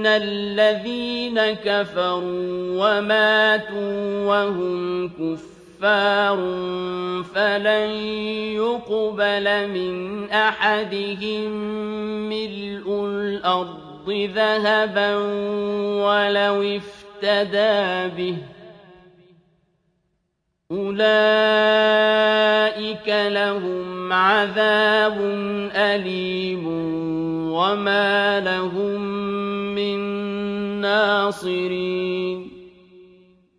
إِنَّ الَّذِينَ كَفَرُوا وَمَاتُوا وَهُمْ كُفَّارٌ فَلَن يُقْبَلَ مِنْ أَحَدِهِم مِّلْءُ الْأَرْضِ ذَهَبًا وَلَوِ افْتَدَىٰ بِهِ ۗ أُولَٰئِكَ لَهُمْ عَذَابٌ أَلِيمٌ وَمَا لَهُم مِّن نَّاصِرِينَ